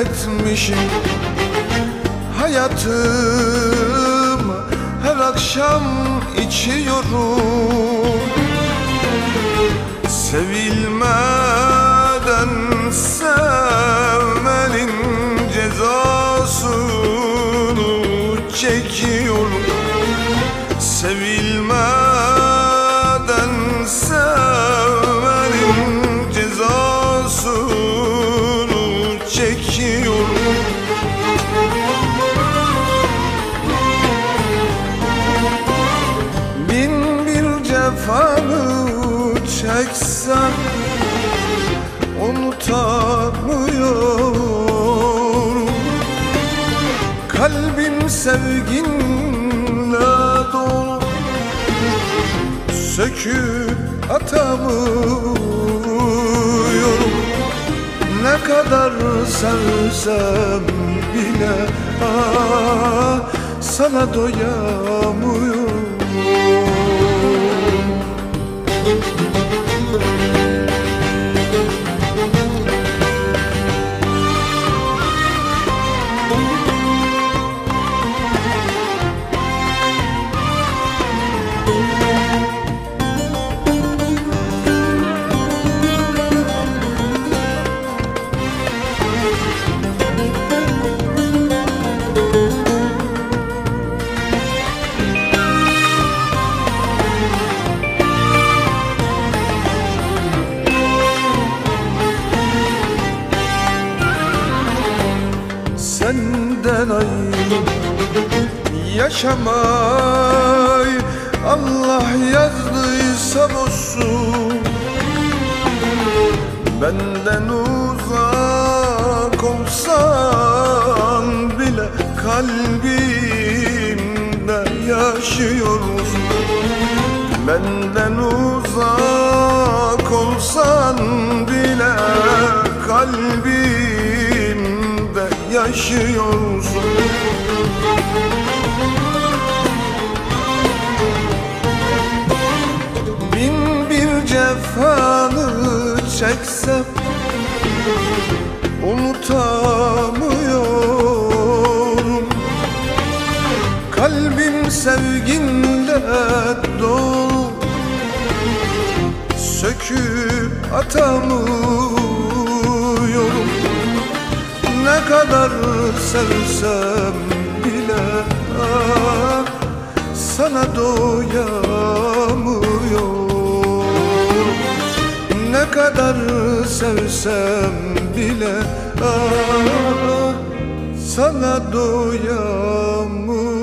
etmişim Hayatım her akşam içiyorum. Sevilmeden sevmenin cezasını çekiyorum. Sevilmeden cefanı çeksem Unutamıyorum. Kalbim sevginle dolu Söküp atamıyorum. Ne kadar sevsem bile ah, Sana doyamıyorum Senden ayrı yaşamay. Allah yazdıysa bozsun Benden uzak olsan bile kalbimde yaşıyorsun Benden uzak olsan bile kalbimde yaşıyorsun? Bin bir cefanı çeksem Unutamıyorum. Kalbim sevginle dolu Söküp atamıyorum Ne kadar sevsem bile ah, Sana doyamıyorum. Ne kadar sevsem bile ah, Sana doyamıyorum